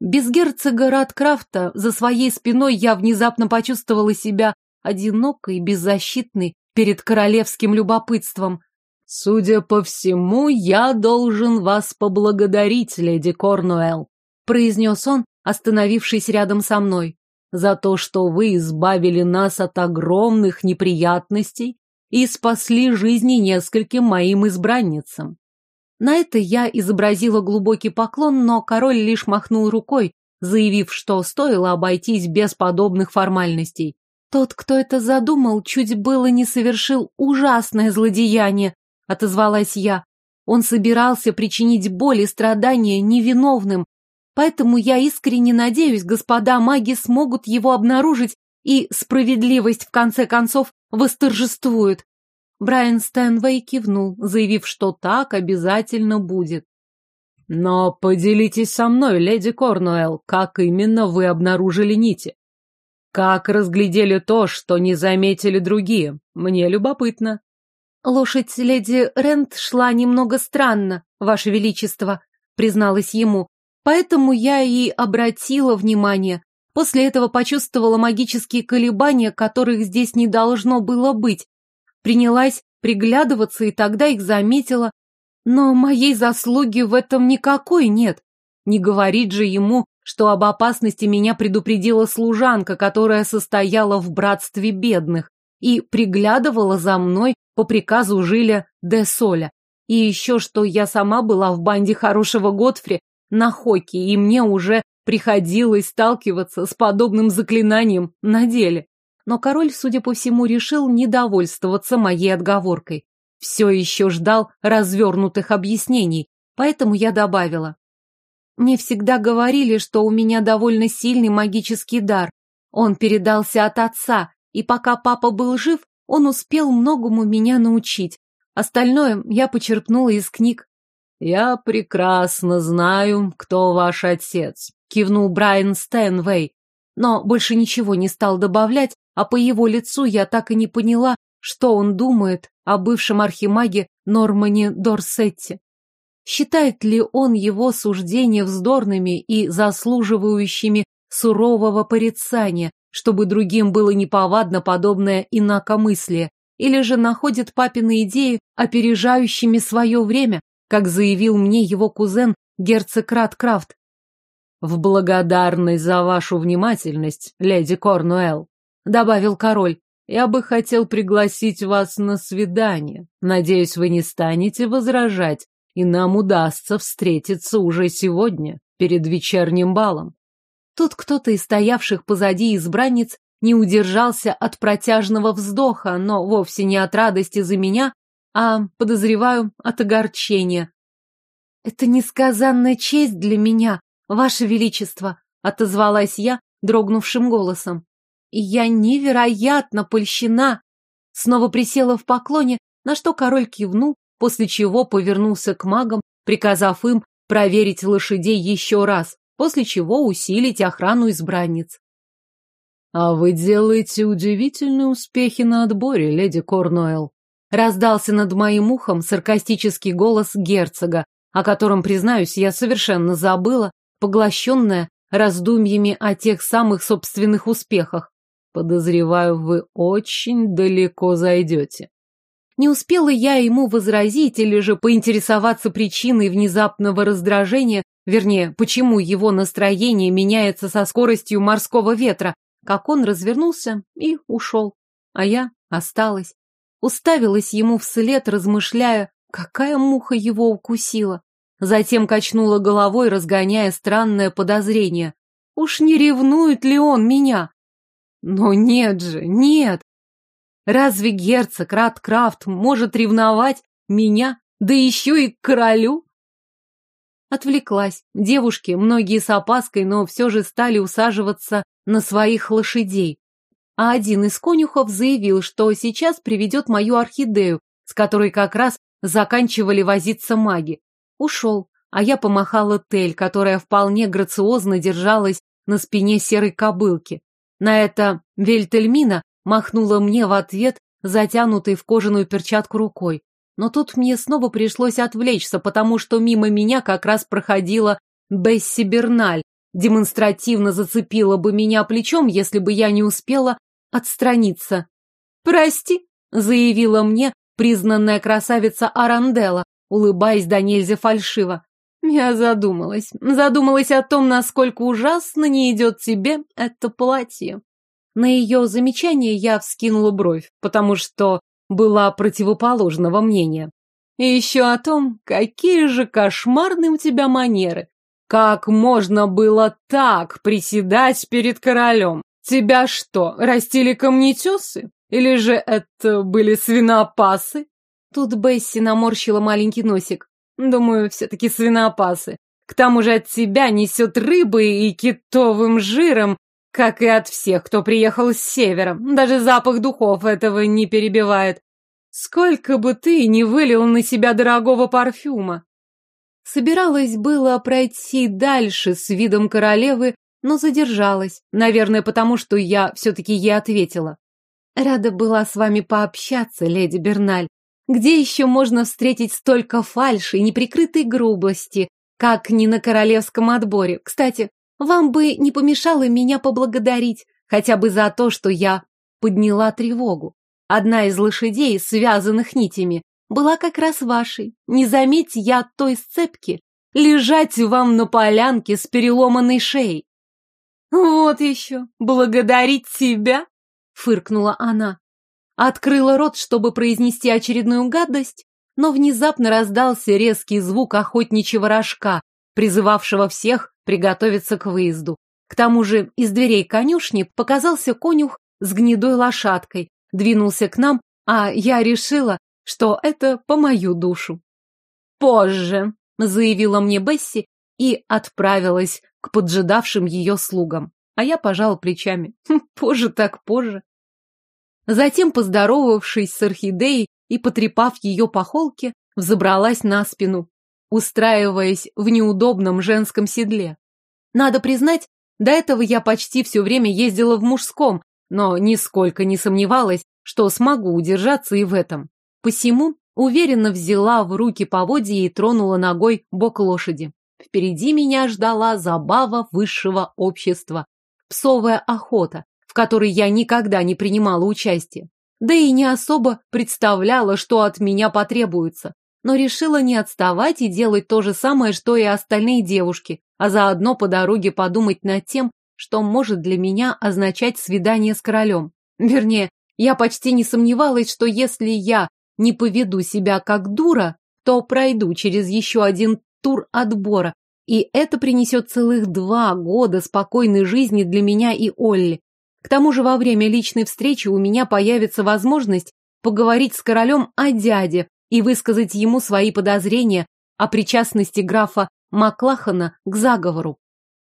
Без герцога Радкрафта за своей спиной я внезапно почувствовала себя одинокой и беззащитной перед королевским любопытством. «Судя по всему, я должен вас поблагодарить, леди Корнуэлл», произнес он, остановившись рядом со мной, «за то, что вы избавили нас от огромных неприятностей и спасли жизни нескольким моим избранницам». На это я изобразила глубокий поклон, но король лишь махнул рукой, заявив, что стоило обойтись без подобных формальностей. Тот, кто это задумал, чуть было не совершил ужасное злодеяние, отозвалась я. Он собирался причинить боль и страдания невиновным, поэтому я искренне надеюсь, господа маги смогут его обнаружить, и справедливость в конце концов восторжествует. Брайан Стэнвей кивнул, заявив, что так обязательно будет. Но поделитесь со мной, леди Корнуэлл, как именно вы обнаружили нити. Как разглядели то, что не заметили другие? Мне любопытно. Лошадь леди Рент шла немного странно, ваше величество, призналась ему. Поэтому я и обратила внимание. После этого почувствовала магические колебания, которых здесь не должно было быть. Принялась приглядываться и тогда их заметила. Но моей заслуги в этом никакой нет. Не говорить же ему, что об опасности меня предупредила служанка, которая состояла в братстве бедных и приглядывала за мной по приказу Жиля де Соля. И еще, что я сама была в банде хорошего Готфри на Хоке, и мне уже приходилось сталкиваться с подобным заклинанием на деле. Но король, судя по всему, решил недовольствоваться моей отговоркой. Все еще ждал развернутых объяснений, поэтому я добавила. Мне всегда говорили, что у меня довольно сильный магический дар. Он передался от отца, и пока папа был жив, он успел многому меня научить. Остальное я почерпнула из книг.
«Я прекрасно знаю, кто ваш отец», — кивнул Брайан Стэнвей, но больше ничего не стал добавлять, а по его лицу я так и не поняла, что он думает о бывшем архимаге Нормане Дорсетте. Считает ли он его суждения вздорными и заслуживающими сурового порицания, чтобы другим было неповадно подобное инакомыслие, или же находит папины идеи опережающими свое время, как заявил мне его кузен герцог Раткрафт. «В благодарность за вашу внимательность, леди Корнуэлл», — добавил король, «я бы хотел пригласить вас на свидание. Надеюсь, вы не станете возражать, и нам удастся встретиться уже сегодня, перед вечерним балом». Тут кто-то из стоявших позади избранниц не удержался от протяжного вздоха, но вовсе не от радости за меня, а, подозреваю, от огорчения. «Это несказанная честь для меня, Ваше Величество», — отозвалась я дрогнувшим голосом. «И я невероятно польщена!» Снова присела в поклоне, на что король кивнул, после чего повернулся к магам, приказав им проверить лошадей еще раз, после чего усилить охрану избранниц. «А вы делаете удивительные успехи на отборе, леди Корнуэлл», Раздался над моим ухом саркастический голос герцога, о котором, признаюсь, я совершенно забыла, поглощенная раздумьями о тех самых собственных успехах. Подозреваю, вы очень далеко зайдете. Не успела я ему возразить или же поинтересоваться причиной внезапного раздражения, вернее, почему его настроение меняется со скоростью морского ветра, как он развернулся и ушел, а я осталась. Уставилась ему вслед, размышляя, какая муха его укусила. Затем качнула головой, разгоняя странное подозрение. Уж не ревнует ли он меня? Но нет же, нет. Разве герцог Раткрафт может ревновать меня, да еще и к королю? Отвлеклась. Девушки, многие с опаской, но все же стали усаживаться на своих лошадей а один из конюхов заявил, что сейчас приведет мою орхидею, с которой как раз заканчивали возиться маги. Ушел, а я помахала Тель, которая вполне грациозно держалась на спине серой кобылки. На это Вельтельмина махнула мне в ответ, затянутой в кожаную перчатку рукой. Но тут мне снова пришлось отвлечься, потому что мимо меня как раз проходила Бесси Берналь, демонстративно зацепила бы меня плечом, если бы я не успела отстраниться. «Прости», — заявила мне признанная красавица Аранделла, улыбаясь до нельзя фальшиво. Я задумалась. Задумалась о том, насколько ужасно не идет тебе это платье. На ее замечание я вскинула бровь, потому что была противоположного мнения. И еще о том, какие же кошмарные у тебя манеры. Как можно было так приседать перед королем? Тебя что, растили камнетесы? Или же это были свинопасы? Тут Бесси наморщила маленький носик. Думаю, все-таки свинопасы. К тому же от тебя несет рыбой и китовым жиром, как и от всех, кто приехал с севера. Даже запах духов этого не перебивает. Сколько бы ты ни вылил на себя дорогого парфюма. Собиралась было пройти дальше с видом королевы, но задержалась, наверное, потому что я все-таки ей ответила. Рада была с вами пообщаться, леди Берналь. Где еще можно встретить столько фальши и неприкрытой грубости, как не на королевском отборе? Кстати, вам бы не помешало меня поблагодарить, хотя бы за то, что я подняла тревогу. Одна из лошадей, связанных нитями, была как раз вашей. Не заметь я той сцепки, лежать вам на полянке с переломанной шеей. «Вот еще! Благодарить тебя!» — фыркнула она. Открыла рот, чтобы произнести очередную гадость, но внезапно раздался резкий звук охотничьего рожка, призывавшего всех приготовиться к выезду. К тому же из дверей конюшни показался конюх с гнедой лошадкой, двинулся к нам, а я решила, что это по мою душу. «Позже», — заявила мне Бесси и отправилась к поджидавшим ее слугам. А я пожал плечами. Хм, позже так позже. Затем, поздоровавшись с орхидеей и потрепав ее по холке, взобралась на спину, устраиваясь в неудобном женском седле. Надо признать, до этого я почти все время ездила в мужском, но нисколько не сомневалась, что смогу удержаться и в этом. Посему уверенно взяла в руки поводья и тронула ногой бок лошади. Впереди меня ждала забава высшего общества. Псовая охота, в которой я никогда не принимала участие. Да и не особо представляла, что от меня потребуется. Но решила не отставать и делать то же самое, что и остальные девушки, а заодно по дороге подумать над тем, что может для меня означать свидание с королем. Вернее, я почти не сомневалась, что если я не поведу себя как дура, то пройду через еще один тур отбора, и это принесет целых два года спокойной жизни для меня и Олли. К тому же во время личной встречи у меня появится возможность поговорить с королем о дяде и высказать ему свои подозрения о причастности графа Маклахана к заговору.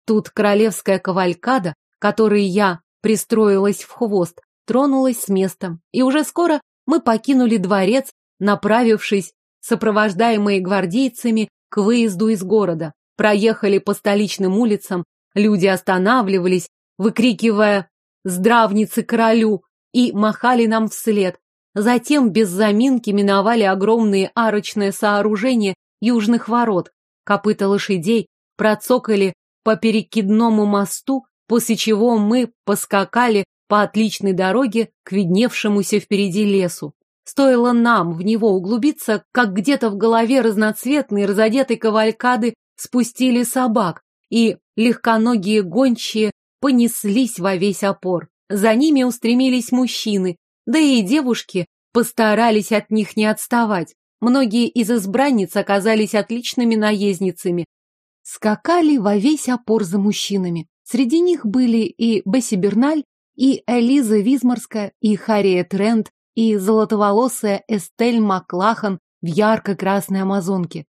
Тут королевская кавалькада, которой я пристроилась в хвост, тронулась с места, и уже скоро мы покинули дворец, направившись, сопровождаемые гвардейцами, к выезду из города. Проехали по столичным улицам, люди останавливались, выкрикивая «Здравницы королю!» и махали нам вслед. Затем без заминки миновали огромные арочные сооружения южных ворот. Копыта лошадей процокали по перекидному мосту, после чего мы поскакали по отличной дороге к видневшемуся впереди лесу. Стоило нам в него углубиться, как где-то в голове разноцветной разодетой кавалькады спустили собак, и легконогие гончие понеслись во весь опор. За ними устремились мужчины, да и девушки постарались от них не отставать. Многие из избранниц оказались отличными наездницами. Скакали во весь опор за мужчинами. Среди них были и Бесси Берналь, и Элиза Визморская, и Харриет Рент, и золотоволосая Эстель Маклахан в ярко-красной амазонке.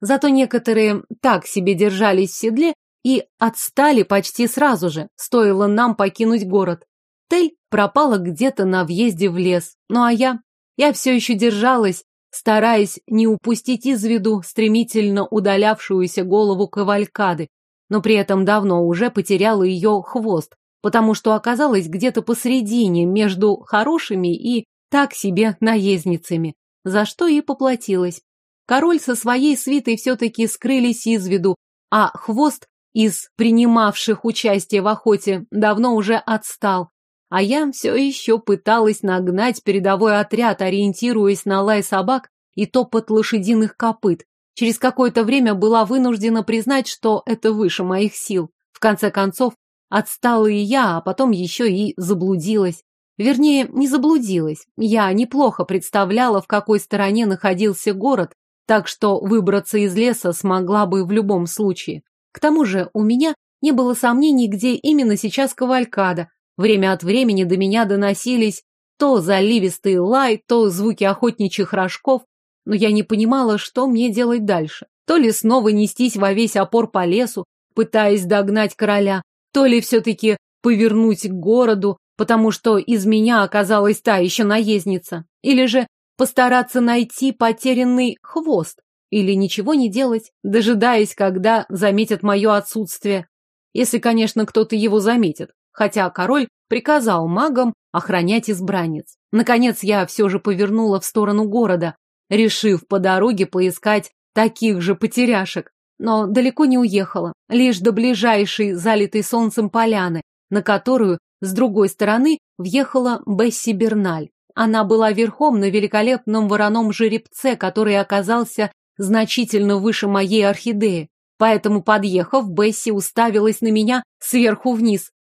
Зато некоторые так себе держались в седле и отстали почти сразу же, стоило нам покинуть город. Тель пропала где-то на въезде в лес, ну а я, я все еще держалась, стараясь не упустить из виду стремительно удалявшуюся голову кавалькады, но при этом давно уже потеряла ее хвост, потому что оказалась где-то посредине между хорошими и так себе наездницами, за что и поплатилась. Король со своей свитой все-таки скрылись из виду, а хвост из принимавших участие в охоте давно уже отстал, а я все еще пыталась нагнать передовой отряд, ориентируясь на лай собак и топот лошадиных копыт. Через какое-то время была вынуждена признать, что это выше моих сил. В конце концов, Отстала и я, а потом еще и заблудилась. Вернее, не заблудилась. Я неплохо представляла, в какой стороне находился город, так что выбраться из леса смогла бы в любом случае. К тому же у меня не было сомнений, где именно сейчас кавалькада. Время от времени до меня доносились то заливистый лай, то звуки охотничьих рожков, но я не понимала, что мне делать дальше. То ли снова нестись во весь опор по лесу, пытаясь догнать короля, то ли все-таки повернуть к городу, потому что из меня оказалась та еще наездница, или же постараться найти потерянный хвост, или ничего не делать, дожидаясь, когда заметят мое отсутствие. Если, конечно, кто-то его заметит, хотя король приказал магам охранять избранниц. Наконец я все же повернула в сторону города, решив по дороге поискать таких же потеряшек но далеко не уехала, лишь до ближайшей, залитой солнцем поляны, на которую с другой стороны въехала Бесси Берналь. Она была верхом на великолепном вороном жеребце, который оказался значительно выше моей орхидеи. Поэтому, подъехав, Бесси уставилась на меня сверху вниз.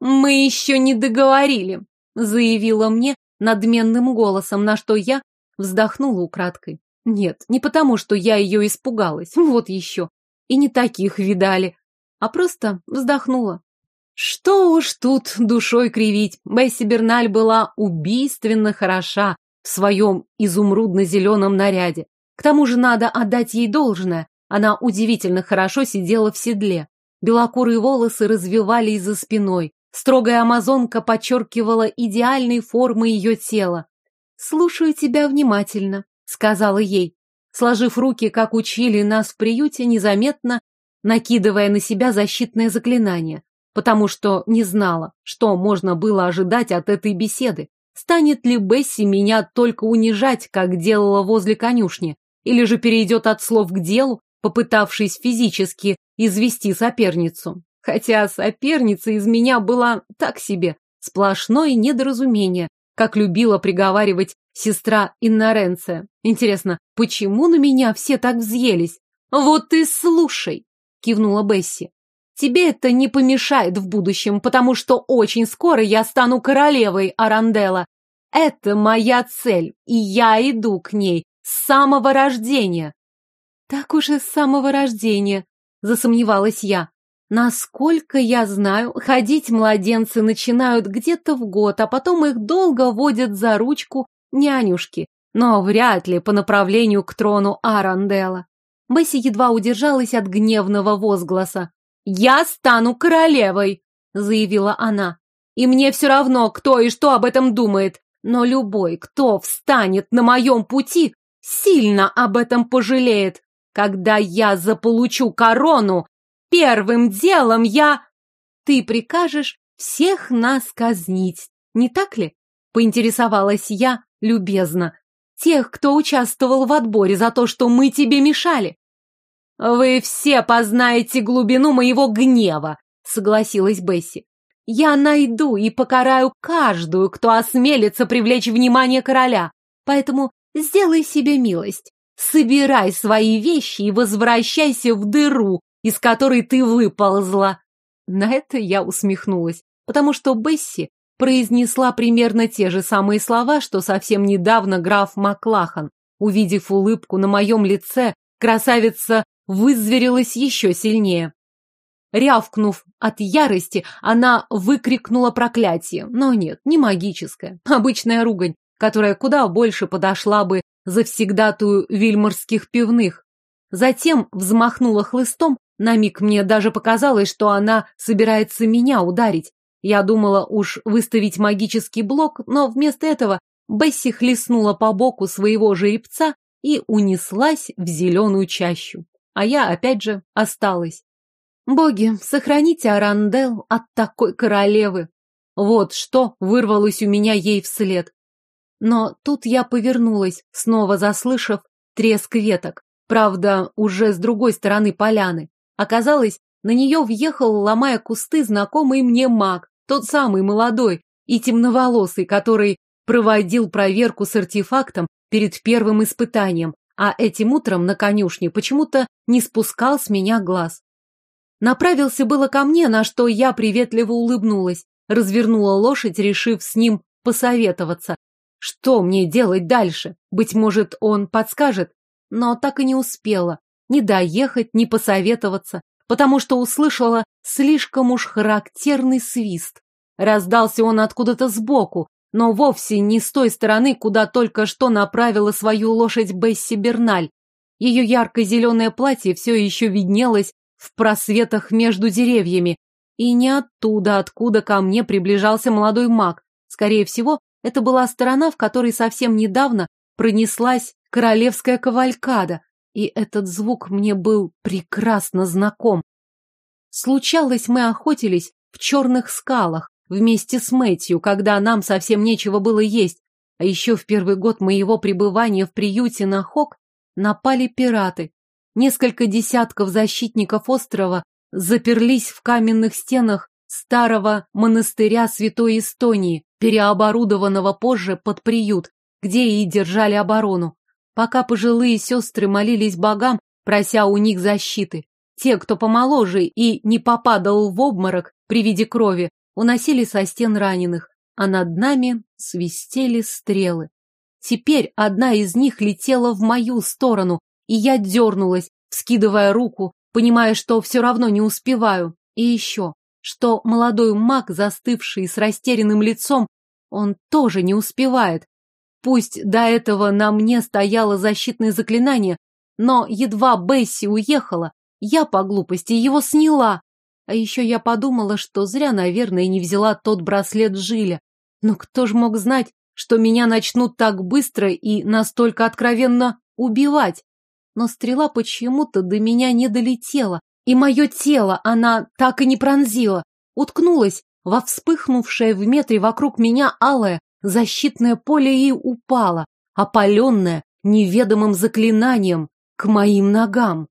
«Мы еще не договорили», — заявила мне надменным голосом, на что я вздохнула украдкой. Нет, не потому, что я ее испугалась, вот еще. И не таких видали. А просто вздохнула. Что уж тут душой кривить. Бесси Берналь была убийственно хороша в своем изумрудно-зеленом наряде. К тому же надо отдать ей должное. Она удивительно хорошо сидела в седле. Белокурые волосы развивались за спиной. Строгая амазонка подчеркивала идеальные формы ее тела. «Слушаю тебя внимательно», — сказала ей. Сложив руки, как учили нас в приюте, незаметно накидывая на себя защитное заклинание, потому что не знала, что можно было ожидать от этой беседы. Станет ли Бесси меня только унижать, как делала возле конюшни, или же перейдет от слов к делу, попытавшись физически извести соперницу. Хотя соперница из меня была так себе, сплошное недоразумение, как любила приговаривать сестра Инноренция. Интересно, почему на меня все так взъелись? Вот и слушай, кивнула Бесси. Тебе это не помешает в будущем, потому что очень скоро я стану королевой Аранделла. Это моя цель, и я иду к ней с самого рождения. Так уж и с самого рождения, засомневалась я. Насколько я знаю, ходить младенцы начинают где-то в год, а потом их долго водят за ручку нянюшки, но вряд ли по направлению к трону Аранделла. Бесси едва удержалась от гневного возгласа. «Я стану королевой!» — заявила она. «И мне все равно, кто и что об этом думает. Но любой, кто встанет на моем пути, сильно об этом пожалеет. Когда я заполучу корону, первым делом я... Ты прикажешь всех нас казнить, не так ли? Поинтересовалась я любезно. Тех, кто участвовал в отборе за то, что мы тебе мешали. «Вы все познаете глубину моего гнева», — согласилась Бесси. «Я найду и покараю каждую, кто осмелится привлечь внимание короля. Поэтому сделай себе милость. Собирай свои вещи и возвращайся в дыру, из которой ты выползла». На это я усмехнулась, потому что Бесси произнесла примерно те же самые слова, что совсем недавно граф Маклахан. Увидев улыбку на моем лице, красавица вызверилась еще сильнее. Рявкнув от ярости, она выкрикнула проклятие, но нет, не магическое, обычная ругань, которая куда больше подошла бы завсегдатую вильморских пивных. Затем взмахнула хлыстом, на миг мне даже показалось, что она собирается меня ударить. Я думала уж выставить магический блок, но вместо этого Бесси хлестнула по боку своего жеребца и унеслась в зеленую чащу а я, опять же, осталась. Боги, сохраните Арандел от такой королевы. Вот что вырвалось у меня ей вслед. Но тут я повернулась, снова заслышав треск веток. Правда, уже с другой стороны поляны. Оказалось, на нее въехал, ломая кусты, знакомый мне маг, тот самый молодой и темноволосый, который проводил проверку с артефактом перед первым испытанием, а этим утром на конюшне почему-то не спускал с меня глаз. Направился было ко мне, на что я приветливо улыбнулась, развернула лошадь, решив с ним посоветоваться. Что мне делать дальше? Быть может, он подскажет? Но так и не успела. Ни доехать, ни посоветоваться, потому что услышала слишком уж характерный свист. Раздался он откуда-то сбоку, но вовсе не с той стороны, куда только что направила свою лошадь Бесси Берналь. Ее ярко-зеленое платье все еще виднелось в просветах между деревьями, и не оттуда, откуда ко мне приближался молодой маг. Скорее всего, это была сторона, в которой совсем недавно пронеслась королевская кавалькада, и этот звук мне был прекрасно знаком. Случалось, мы охотились в черных скалах, вместе с Мэтью, когда нам совсем нечего было есть. А еще в первый год моего пребывания в приюте на Хок напали пираты. Несколько десятков защитников острова заперлись в каменных стенах старого монастыря Святой Эстонии, переоборудованного позже под приют, где и держали оборону. Пока пожилые сестры молились богам, прося у них защиты. Те, кто помоложе и не попадал в обморок при виде крови, уносили со стен раненых, а над нами свистели стрелы. Теперь одна из них летела в мою сторону, и я дернулась, вскидывая руку, понимая, что все равно не успеваю. И еще, что молодой маг, застывший с растерянным лицом, он тоже не успевает. Пусть до этого на мне стояло защитное заклинание, Но едва Бесси уехала, я по глупости его сняла. А еще я подумала, что зря, наверное, не взяла тот браслет Жиля. Но кто ж мог знать, что меня начнут так быстро и настолько откровенно убивать? Но стрела почему-то до меня не долетела, и мое тело она так и не пронзила. Уткнулась во вспыхнувшее в метре вокруг меня алое защитное поле и упала, опаленное неведомым заклинанием, к моим ногам.